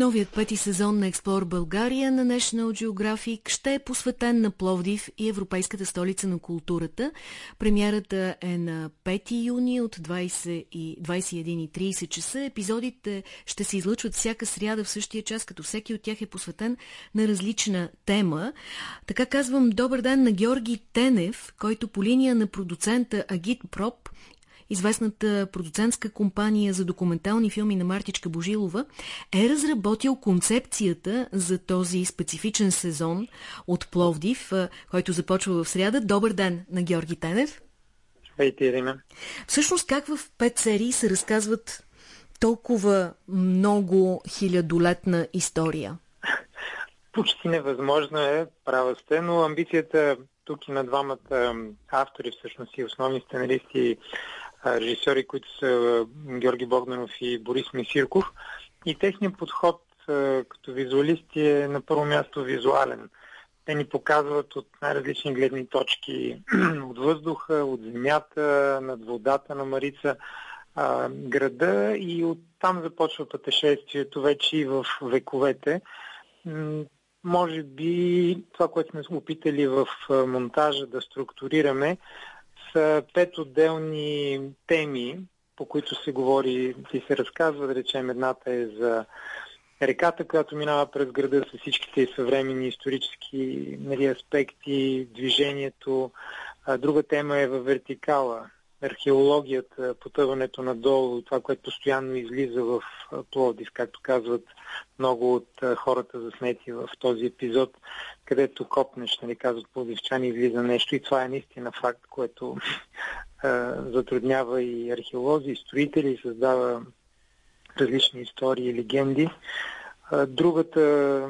Новият пети сезон на Експлор България на National Geographic ще е посветен на Пловдив и Европейската столица на културата. Премиерата е на 5 юни от 21.30 часа. Епизодите ще се излъчват всяка сряда в същия час, като всеки от тях е посветен на различна тема. Така казвам добър ден на Георги Тенев, който по линия на продуцента Агит Проб известната продуцентска компания за документални филми на Мартичка Божилова, е разработил концепцията за този специфичен сезон от Пловдив, който започва в сряда. Добър ден на Георги Тенев. Здравейте, Ирина. Всъщност как в пет серии се разказват толкова много хилядолетна история? Почти невъзможно е, права сте, но амбицията тук и на двамата автори, всъщност и основни сценаристи режисьори, които са Георги Богданов и Борис Мисирков. И техният подход като визуалисти е на първо място визуален. Те ни показват от най-различни гледни точки от въздуха, от земята, над водата на Марица, града и оттам започва пътешествието вече и в вековете. Може би това, което сме опитали в монтажа да структурираме, пет отделни теми, по които се говори и се разказва. Да речем, едната е за реката, която минава през града с всичките съвременни исторически нали, аспекти, движението. Друга тема е във вертикала, археологията, потъването надолу, това, което постоянно излиза в Пловдив, както казват много от хората заснети в този епизод, където копнеш, нали, казват пловдивчани, излиза нещо и това е наистина факт, което затруднява и археолози, и строители, и създава различни истории и легенди. Другата,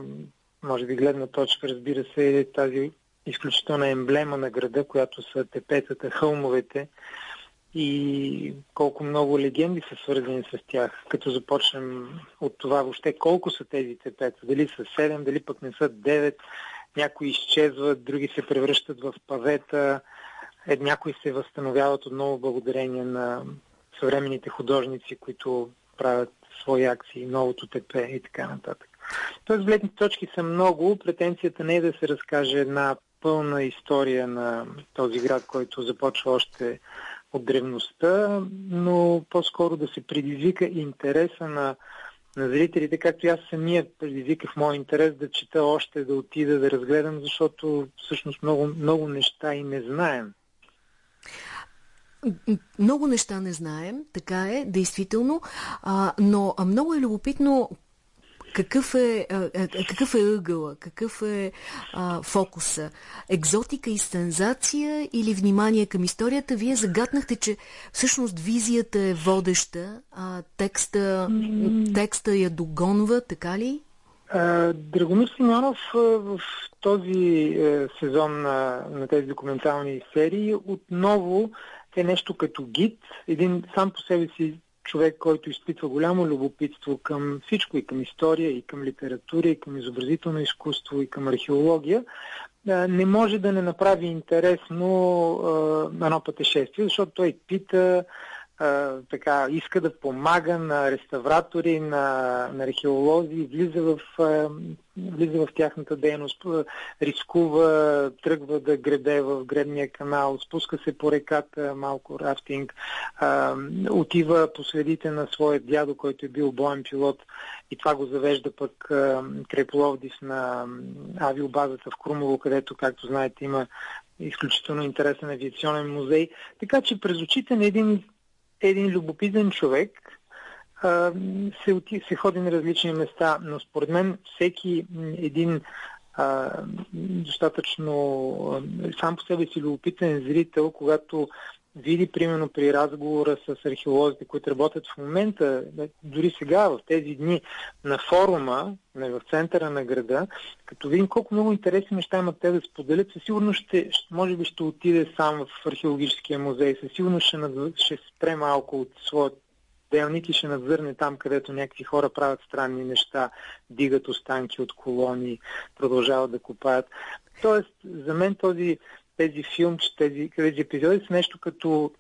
може би гледна точка, разбира се, е тази изключителна емблема на града, която са тепетата, хълмовете, и колко много легенди са свързани с тях. Като започнем от това въобще колко са тези тепета, дали са 7, дали пък не са 9, някои изчезват, други се превръщат в павета, е, някои се възстановяват отново благодарение на съвременните художници, които правят свои акции, новото ТП и така нататък. Тоест, гледните точки са много. Претенцията не е да се разкаже една пълна история на този град, който започва още от древността, но по-скоро да се предизвика интереса на, на зрителите, както аз самия предизвиках моя интерес да чета още, да отида, да разгледам, защото всъщност много, много неща и не знаем. Много неща не знаем, така е, действително, а, но много е любопитно какъв е, а, какъв е ъгъла, какъв е а, фокуса? Екзотика и сензация или внимание към историята? Вие загаднахте, че всъщност визията е водеща, а текста, текста я догонва, така ли? Драгомир Симеонов в този е, сезон на, на тези документални серии отново е нещо като гид, един сам по себе си човек, който изпитва голямо любопитство към всичко, и към история, и към литература, и към изобразително изкуство, и към археология, не може да не направи интересно едно пътешествие, защото той пита, така, иска да помага на реставратори, на, на археолози, влиза в, влиза в тяхната дейност, рискува, тръгва да гребе в гребния канал, спуска се по реката, малко рафтинг, отива по следите на своя дядо, който е бил боен пилот и това го завежда пък край на авиобазата в Крумово, където, както знаете, има изключително интересен авиационен музей. Така че през очите на един един любопитен човек се, оти, се ходи на различни места, но според мен всеки един а, достатъчно сам по себе си любопитен зрител, когато види, примерно, при разговора с археолозите, които работят в момента, дори сега, в тези дни, на форума, в центъра на града, като видим колко много интересни неща имат те да споделят, със сигурност ще, може би ще отиде сам в археологическия музей, със сигурност ще, ще спре малко от своят делник и ще надзърне там, където някакви хора правят странни неща, дигат останки от колони, продължават да копаят. Тоест, за мен този тези филмчета, тези, тези епизоди са нещо като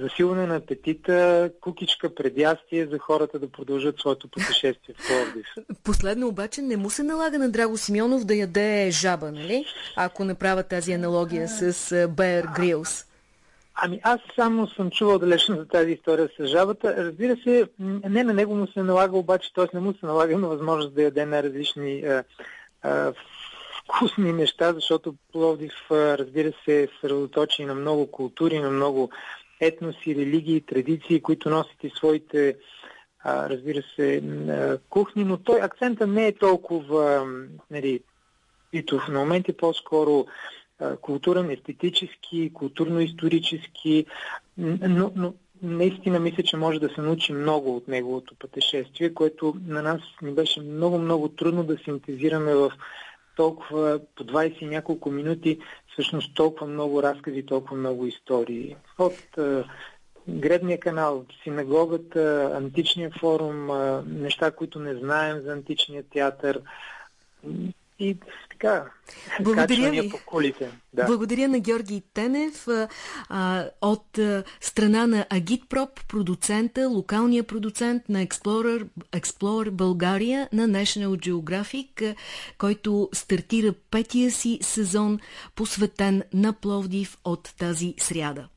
засилване на апетита, кукичка предястие за хората да продължат своето пътешествие в Пловдив. Последно обаче не му се налага на Драго Симеонов да яде жаба, нали? Ако направя тази аналогия с Бер Грилс. Ами аз само съм чувал далечно за тази история с жабата. Разбира се, не на него му се налага, обаче т.е. не му се налага на възможност да яде на различни а, а, вкусни неща, защото Пловдив, разбира се, е съсредоточи на много култури, на много етноси, религии, традиции, които носят и своите, разбира се, кухни, но той акцента не е толкова нали, битов. На моменти по-скоро културен, естетически, културно-исторически, но, но наистина мисля, че може да се научи много от неговото пътешествие, което на нас ни беше много-много трудно да синтезираме в толкова по 20 и няколко минути, всъщност толкова много разкази, толкова много истории. От а, Гредния канал, синагогата, античния форум, а, неща, които не знаем за античния театър и така, Благодаря ви. по кулите. Да. Благодаря на Георги Тенев а, от а, страна на Агитпроп, продуцента, локалния продуцент на Explorer, Explorer България на National Geographic, а, който стартира петия си сезон, посветен на Пловдив от тази сряда.